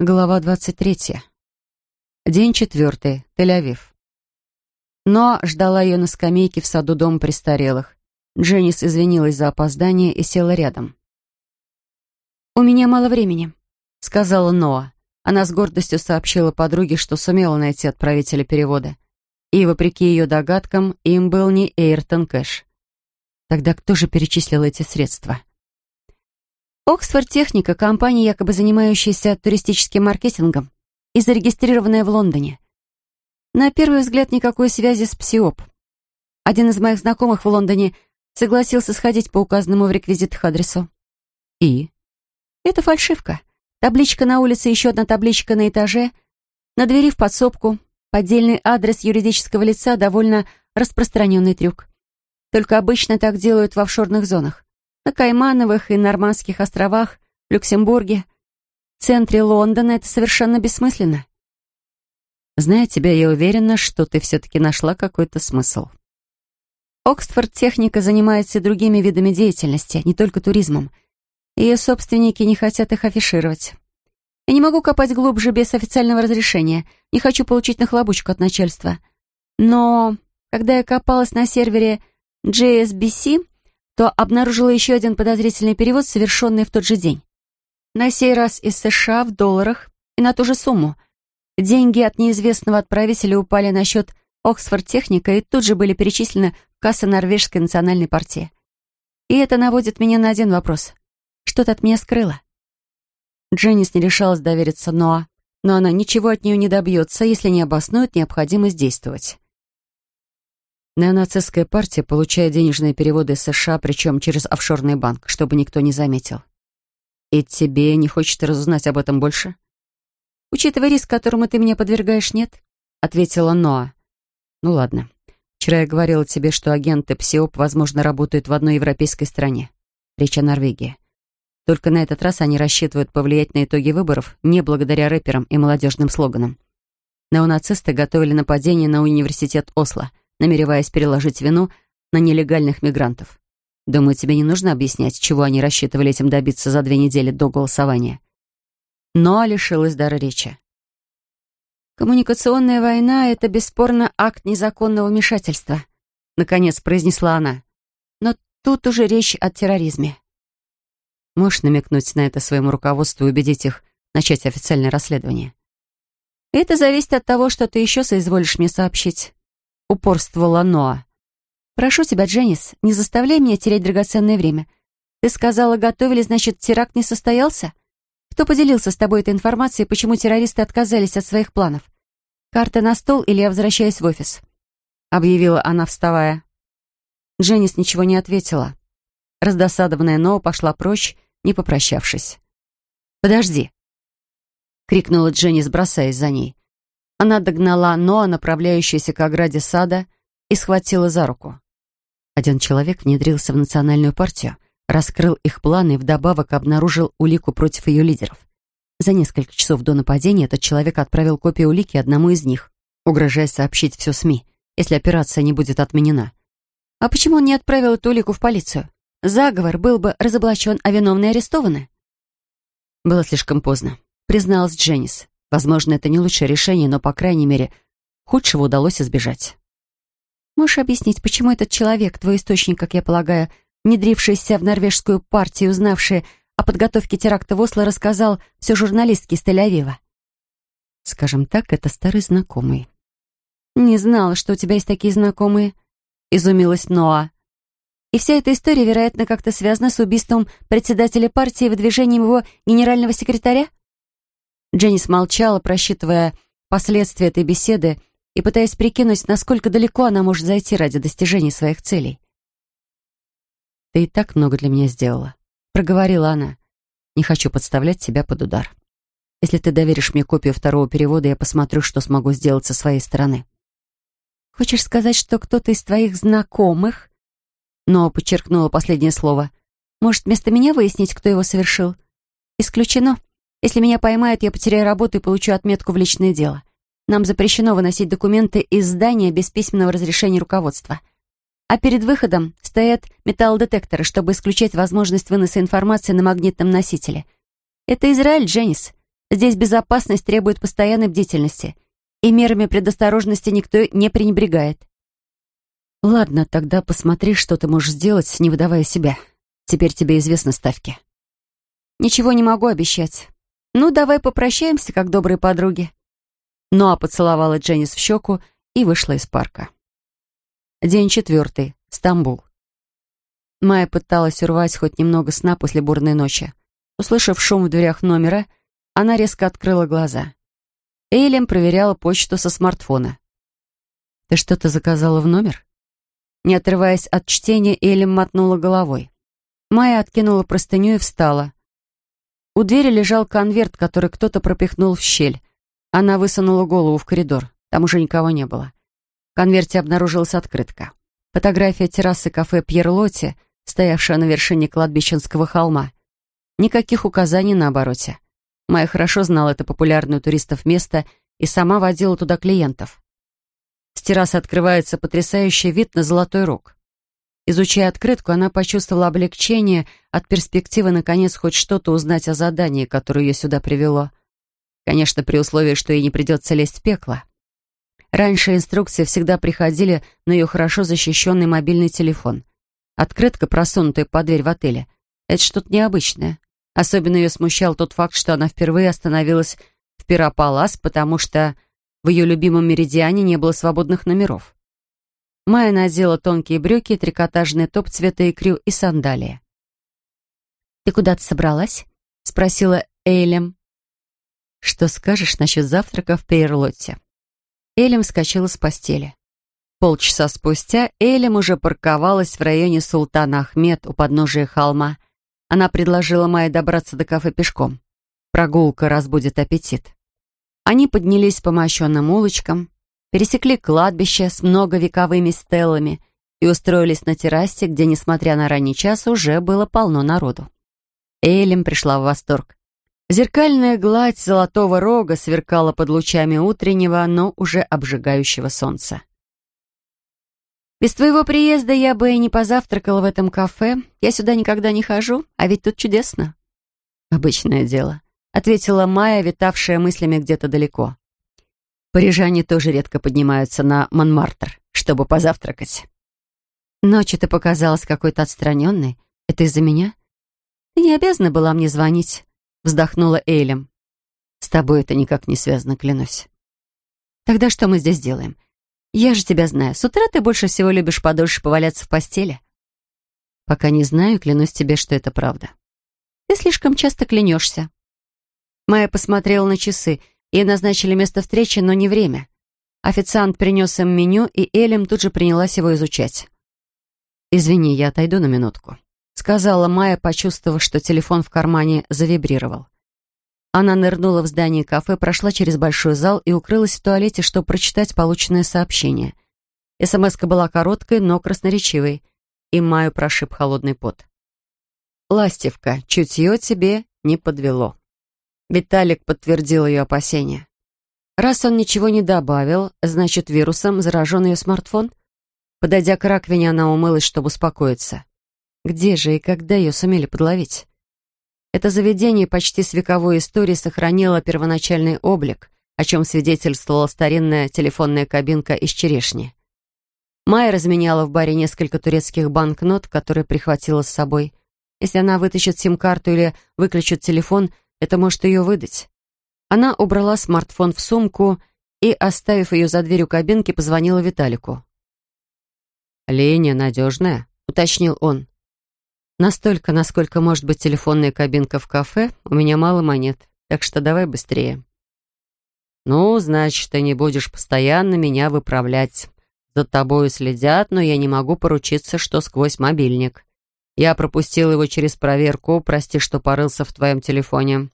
Глава 23. День четвертый. Тель-Авив. Но ждала ее на скамейке в саду дома престарелых. Дженнис извинилась за опоздание и села рядом. «У меня мало времени», — сказала Ноа. Она с гордостью сообщила подруге, что сумела найти отправителя перевода. И, вопреки ее догадкам, им был не Эйртон Кэш. Тогда кто же перечислил эти средства? Оксфорд Техника, компания, якобы занимающаяся туристическим маркетингом и зарегистрированная в Лондоне. На первый взгляд никакой связи с Псиоп. Один из моих знакомых в Лондоне согласился сходить по указанному в реквизитах адресу. И? Это фальшивка. Табличка на улице, еще одна табличка на этаже. На двери в подсобку. Поддельный адрес юридического лица — довольно распространенный трюк. Только обычно так делают в офшорных зонах на Каймановых и Нормандских островах, в Люксембурге. В центре Лондона это совершенно бессмысленно. Зная тебя, я уверена, что ты все-таки нашла какой-то смысл. Оксфорд Техника занимается другими видами деятельности, не только туризмом. Ее собственники не хотят их афишировать. Я не могу копать глубже без официального разрешения, не хочу получить нахлобучку от начальства. Но когда я копалась на сервере JSBC, то обнаружила еще один подозрительный перевод, совершенный в тот же день. На сей раз из США в долларах и на ту же сумму. Деньги от неизвестного отправителя упали на счет Оксфорд Техника и тут же были перечислены в кассы Норвежской национальной партии. И это наводит меня на один вопрос. Что ты от меня скрыла? Дженнис не решалась довериться Ноа, но она ничего от нее не добьется, если не обоснует необходимость действовать. Неонацистская партия получает денежные переводы из США, причем через офшорный банк, чтобы никто не заметил. И тебе не хочется разузнать об этом больше? Учитывая риск, которому ты меня подвергаешь, нет, ответила Ноа. Ну ладно. Вчера я говорила тебе, что агенты ПСИОП, возможно, работают в одной европейской стране. Речь о Норвегии. Только на этот раз они рассчитывают повлиять на итоги выборов не благодаря рэперам и молодежным слоганам. Неонацисты готовили нападение на университет Осло — намереваясь переложить вину на нелегальных мигрантов. Думаю, тебе не нужно объяснять, чего они рассчитывали этим добиться за две недели до голосования. Но лишилась дара речи. «Коммуникационная война — это бесспорно акт незаконного вмешательства», — наконец произнесла она. «Но тут уже речь о терроризме». Можешь намекнуть на это своему руководству и убедить их начать официальное расследование? Это зависит от того, что ты еще соизволишь мне сообщить упорствовала Ноа. «Прошу тебя, Дженнис, не заставляй меня терять драгоценное время. Ты сказала, готовили, значит, теракт не состоялся? Кто поделился с тобой этой информацией, почему террористы отказались от своих планов? Карта на стол или я возвращаюсь в офис?» Объявила она, вставая. Дженнис ничего не ответила. Раздосадованная Ноа пошла прочь, не попрощавшись. «Подожди!» — крикнула Дженнис, бросаясь за ней. Она догнала Ноа, направляющуюся к ограде сада, и схватила за руку. Один человек внедрился в национальную партию, раскрыл их планы и вдобавок обнаружил улику против ее лидеров. За несколько часов до нападения этот человек отправил копию улики одному из них, угрожая сообщить все СМИ, если операция не будет отменена. А почему он не отправил эту улику в полицию? Заговор был бы разоблачен, а виновные арестованы. Было слишком поздно, призналась Дженнис. Возможно, это не лучшее решение, но, по крайней мере, худшего удалось избежать. Можешь объяснить, почему этот человек, твой источник, как я полагаю, внедрившийся в норвежскую партию, узнавший о подготовке теракта в Осло, рассказал все журналистке из Тель-Авива? Скажем так, это старый знакомый. «Не знала, что у тебя есть такие знакомые», — изумилась Ноа. «И вся эта история, вероятно, как-то связана с убийством председателя партии и выдвижением его генерального секретаря?» Дженнис молчала, просчитывая последствия этой беседы и пытаясь прикинуть, насколько далеко она может зайти ради достижения своих целей. «Ты и так много для меня сделала», — проговорила она. «Не хочу подставлять тебя под удар. Если ты доверишь мне копию второго перевода, я посмотрю, что смогу сделать со своей стороны». «Хочешь сказать, что кто-то из твоих знакомых...» Но подчеркнула последнее слово. «Может, вместо меня выяснить, кто его совершил?» «Исключено. Если меня поймают, я потеряю работу и получу отметку в личное дело. Нам запрещено выносить документы из здания без письменного разрешения руководства. А перед выходом стоят металлодетекторы, чтобы исключать возможность выноса информации на магнитном носителе. Это Израиль, Дженнис. Здесь безопасность требует постоянной бдительности, и мерами предосторожности никто не пренебрегает. Ладно, тогда посмотри, что ты можешь сделать, не выдавая себя. Теперь тебе известны ставки. Ничего не могу обещать. Ну, давай попрощаемся, как добрые подруги. Ноа поцеловала Дженнис в щеку и вышла из парка. День четвертый. Стамбул. Майя пыталась урвать хоть немного сна после бурной ночи. Услышав шум в дверях номера, она резко открыла глаза. Эйлем проверяла почту со смартфона. «Ты что-то заказала в номер?» Не отрываясь от чтения, Эйлем мотнула головой. Майя откинула простыню и встала. У двери лежал конверт, который кто-то пропихнул в щель. Она высунула голову в коридор. Там уже никого не было. В конверте обнаружилась открытка. Фотография террасы кафе «Пьер Лотти», стоявшая на вершине кладбищенского холма. Никаких указаний на обороте. Майя хорошо знала это популярное у туристов место и сама водила туда клиентов. С террасы открывается потрясающий вид на Золотой Рог. Изучая открытку, она почувствовала облегчение от перспективы наконец хоть что-то узнать о задании, которое ее сюда привело. Конечно, при условии, что ей не придется лезть в пекло. Раньше инструкции всегда приходили на ее хорошо защищенный мобильный телефон. Открытка, просунутая под дверь в отеле, это что-то необычное. Особенно ее смущал тот факт, что она впервые остановилась в Пиропалас, потому что в ее любимом меридиане не было свободных номеров. Майя надела тонкие брюки, трикотажный топ цвета икрю и сандалии. «Ты куда-то собралась?» — спросила Эйлем. «Что скажешь насчет завтрака в Пейерлотте?» Элем вскочила с постели. Полчаса спустя Элем уже парковалась в районе Султана Ахмед у подножия холма. Она предложила Майе добраться до кафе пешком. Прогулка разбудит аппетит. Они поднялись по мощенным улочкам, пересекли кладбище с многовековыми стеллами и устроились на террасе, где, несмотря на ранний час, уже было полно народу. Эйлем пришла в восторг. Зеркальная гладь золотого рога сверкала под лучами утреннего, но уже обжигающего солнца. «Без твоего приезда я бы и не позавтракала в этом кафе. Я сюда никогда не хожу, а ведь тут чудесно». «Обычное дело», — ответила Майя, витавшая мыслями где-то далеко. Парижане тоже редко поднимаются на Монмартр, чтобы позавтракать. Ночью ты показалась какой-то отстраненной. Это из-за меня? Ты не обязана была мне звонить, вздохнула Эйлем. С тобой это никак не связано, клянусь. Тогда что мы здесь делаем? Я же тебя знаю. С утра ты больше всего любишь подольше поваляться в постели. Пока не знаю, клянусь тебе, что это правда. Ты слишком часто клянешься. Майя посмотрела на часы — Ей назначили место встречи, но не время. Официант принес им меню, и Элем тут же принялась его изучать. «Извини, я отойду на минутку», — сказала Майя, почувствовав, что телефон в кармане завибрировал. Она нырнула в здание кафе, прошла через большой зал и укрылась в туалете, чтобы прочитать полученное сообщение. СМСка была короткой, но красноречивой, и Майю прошиб холодный пот. «Ластевка, чутье тебе не подвело». Виталик подтвердил ее опасения. Раз он ничего не добавил, значит, вирусом заражен ее смартфон? Подойдя к раковине, она умылась, чтобы успокоиться. Где же и когда ее сумели подловить? Это заведение почти с вековой историей сохранило первоначальный облик, о чем свидетельствовала старинная телефонная кабинка из черешни. Майя разменяла в баре несколько турецких банкнот, которые прихватила с собой. Если она вытащит сим-карту или выключит телефон — это может ее выдать. Она убрала смартфон в сумку и, оставив ее за дверью кабинки, позвонила Виталику. «Линия надежная», — уточнил он. «Настолько, насколько может быть телефонная кабинка в кафе, у меня мало монет, так что давай быстрее». «Ну, значит, ты не будешь постоянно меня выправлять. За тобою следят, но я не могу поручиться, что сквозь мобильник. Я пропустил его через проверку, прости, что порылся в твоем телефоне.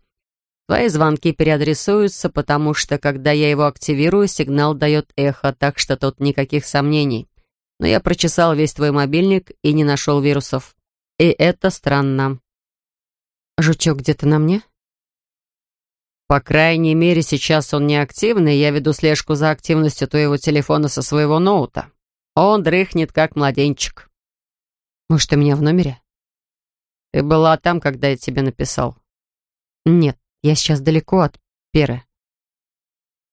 Твои звонки переадресуются, потому что, когда я его активирую, сигнал дает эхо, так что тут никаких сомнений. Но я прочесал весь твой мобильник и не нашел вирусов. И это странно. Жучок где-то на мне? По крайней мере, сейчас он не активный, я веду слежку за активностью твоего телефона со своего ноута. Он дрыхнет, как младенчик. Может, у меня в номере? Ты была там, когда я тебе написал? Нет, я сейчас далеко от перы.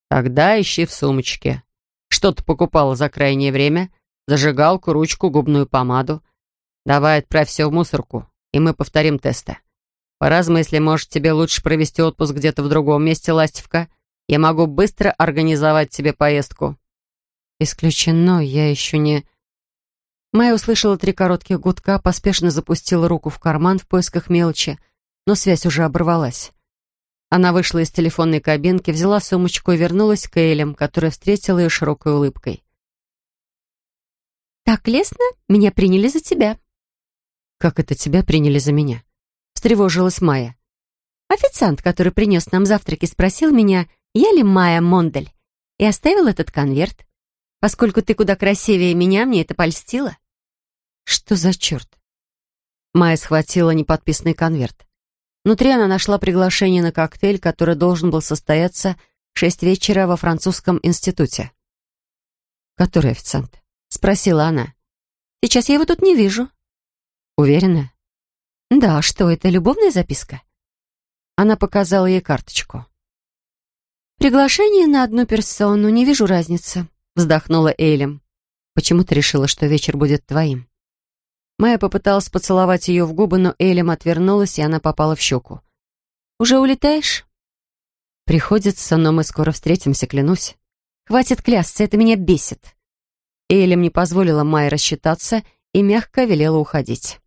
Тогда ищи в сумочке. Что ты покупала за крайнее время? Зажигалку, ручку, губную помаду. Давай отправь все в мусорку, и мы повторим тесты. Поразмысли, может, тебе лучше провести отпуск где-то в другом месте, Ластевка? Я могу быстро организовать тебе поездку». «Исключено, я еще не...» Майя услышала три коротких гудка, поспешно запустила руку в карман в поисках мелочи, но связь уже оборвалась. Она вышла из телефонной кабинки, взяла сумочку и вернулась к Эйлем, которая встретила ее широкой улыбкой. «Так лестно, меня приняли за тебя». «Как это тебя приняли за меня?» Встревожилась Майя. «Официант, который принес нам завтраки, спросил меня, я ли Майя Мондель, и оставил этот конверт. Поскольку ты куда красивее меня, мне это польстило». «Что за черт?» Майя схватила неподписанный конверт. Внутри она нашла приглашение на коктейль, который должен был состояться в шесть вечера во французском институте. «Который официант?» — спросила она. «Сейчас я его тут не вижу». «Уверена?» «Да, что это, любовная записка?» Она показала ей карточку. «Приглашение на одну персону, не вижу разницы», — вздохнула Эйлем. «Почему ты решила, что вечер будет твоим?» Майя попыталась поцеловать ее в губы, но Элем отвернулась, и она попала в щеку. «Уже улетаешь?» «Приходится, но мы скоро встретимся, клянусь». «Хватит клясться, это меня бесит». Элем не позволила Майе рассчитаться и мягко велела уходить.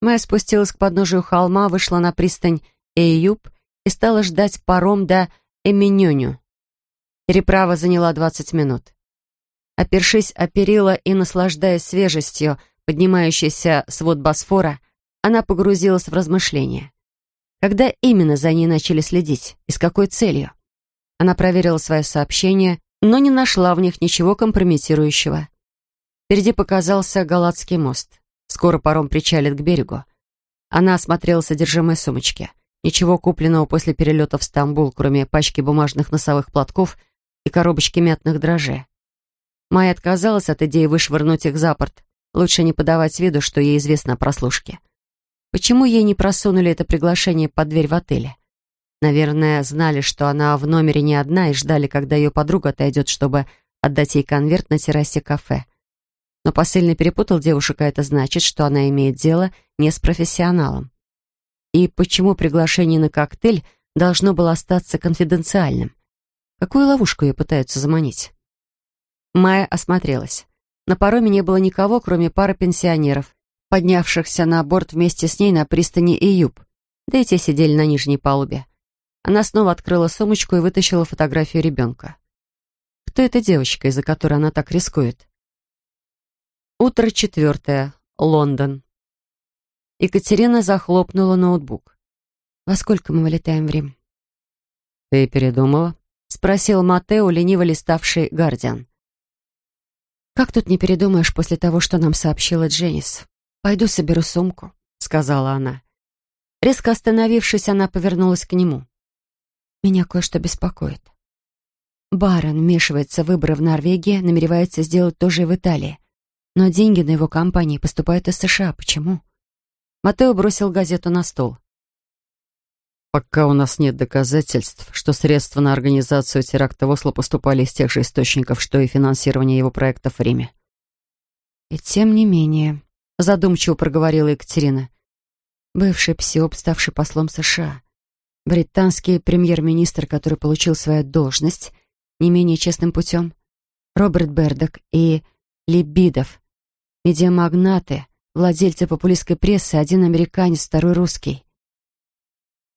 Майя спустилась к подножию холма, вышла на пристань Эйюб и стала ждать паром до Эминюню. Переправа заняла 20 минут. Опершись о перила и наслаждаясь свежестью, поднимающийся свод Босфора, она погрузилась в размышления. Когда именно за ней начали следить и с какой целью? Она проверила свои сообщения, но не нашла в них ничего компрометирующего. Впереди показался Галатский мост. Скоро паром причалит к берегу. Она осмотрела содержимое сумочки. Ничего купленного после перелета в Стамбул, кроме пачки бумажных носовых платков и коробочки мятных дрожжей. Майя отказалась от идеи вышвырнуть их за порт, Лучше не подавать виду, что ей известно о прослушке. Почему ей не просунули это приглашение под дверь в отеле? Наверное, знали, что она в номере не одна и ждали, когда ее подруга отойдет, чтобы отдать ей конверт на террасе кафе. Но посыльный перепутал девушек, а это значит, что она имеет дело не с профессионалом. И почему приглашение на коктейль должно было остаться конфиденциальным? Какую ловушку ее пытаются заманить? Майя осмотрелась. На пароме не было никого, кроме пары пенсионеров, поднявшихся на борт вместе с ней на пристани Июб. Да и те сидели на нижней палубе. Она снова открыла сумочку и вытащила фотографию ребенка. Кто эта девочка, из-за которой она так рискует? Утро четвертое. Лондон. Екатерина захлопнула ноутбук. «Во сколько мы вылетаем в Рим?» «Ты передумала?» — спросил Матео, лениво листавший «Гардиан». «Как тут не передумаешь после того, что нам сообщила Дженнис? Пойду соберу сумку», — сказала она. Резко остановившись, она повернулась к нему. «Меня кое-что беспокоит. Барон вмешивается в выборы в Норвегии, намеревается сделать то же и в Италии. Но деньги на его компании поступают из США. Почему?» Матео бросил газету на стол. Пока у нас нет доказательств, что средства на организацию теракта в Осло поступали из тех же источников, что и финансирование его проектов в Риме. И тем не менее, задумчиво проговорила Екатерина, бывший псиоп, ставший послом США, британский премьер-министр, который получил свою должность не менее честным путем, Роберт Бердок и Либидов, медиамагнаты, владельцы популистской прессы, один американец, второй русский.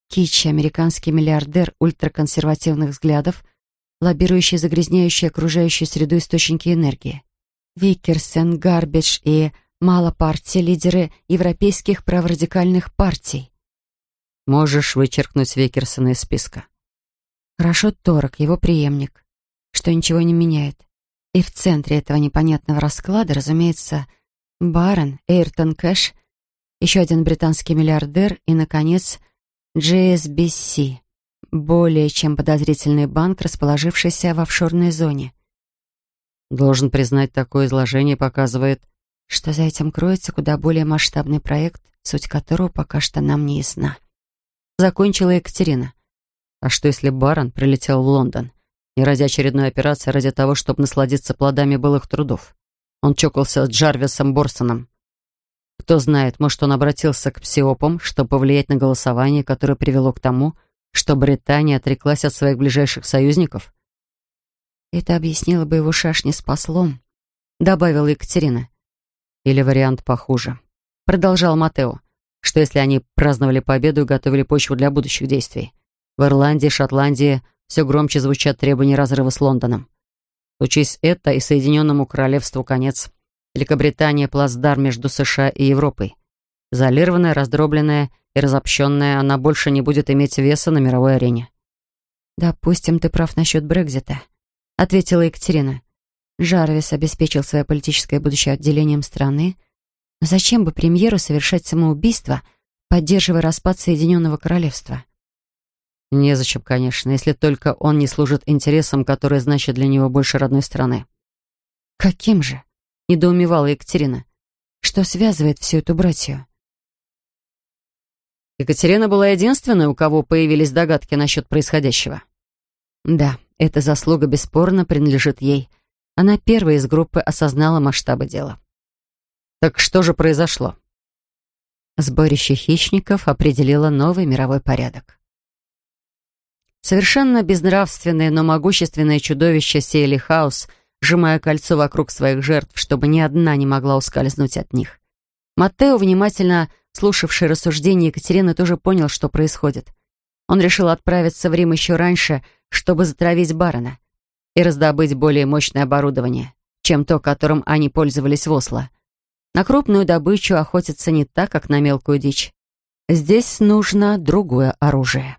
Китчи, американский миллиардер ультраконсервативных взглядов, лоббирующий загрязняющие окружающую среду источники энергии. Викерсен, Гарбидж и Мало партии, лидеры европейских праворадикальных партий. Можешь вычеркнуть Викерсона из списка. Хорошо Торок, его преемник, что ничего не меняет. И в центре этого непонятного расклада, разумеется, Барон, Эйртон Кэш, еще один британский миллиардер и, наконец, GSBC, более чем подозрительный банк, расположившийся в офшорной зоне. Должен признать, такое изложение показывает, что за этим кроется куда более масштабный проект, суть которого пока что нам не ясна. Закончила Екатерина. А что, если барон прилетел в Лондон? Не ради очередной операции, а ради того, чтобы насладиться плодами былых трудов. Он чокался с Джарвисом Борсоном. Кто знает, может, он обратился к псиопам, чтобы повлиять на голосование, которое привело к тому, что Британия отреклась от своих ближайших союзников? Это объяснило бы его шашни с послом, добавила Екатерина. Или вариант похуже. Продолжал Матео, что если они праздновали победу и готовили почву для будущих действий. В Ирландии, Шотландии все громче звучат требования разрыва с Лондоном. Случись это, и Соединенному Королевству конец. Великобритания – плацдарм между США и Европой. Изолированная, раздробленная и разобщенная, она больше не будет иметь веса на мировой арене. «Допустим, ты прав насчет Брекзита», — ответила Екатерина. Жарвис обеспечил свое политическое будущее отделением страны. Но зачем бы премьеру совершать самоубийство, поддерживая распад Соединенного Королевства? Незачем, конечно, если только он не служит интересам, которые значат для него больше родной страны. «Каким же?» — недоумевала Екатерина. «Что связывает всю эту братью?» Екатерина была единственной, у кого появились догадки насчет происходящего. Да, эта заслуга бесспорно принадлежит ей. Она первая из группы осознала масштабы дела. Так что же произошло? Сборище хищников определило новый мировой порядок. Совершенно безнравственное, но могущественное чудовище сеяли хаос, сжимая кольцо вокруг своих жертв, чтобы ни одна не могла ускользнуть от них. Маттео, внимательно слушавший рассуждения Екатерины, тоже понял, что происходит. Он решил отправиться в Рим еще раньше, чтобы затравить барона и раздобыть более мощное оборудование, чем то, которым они пользовались в Осло. На крупную добычу охотиться не так, как на мелкую дичь. Здесь нужно другое оружие.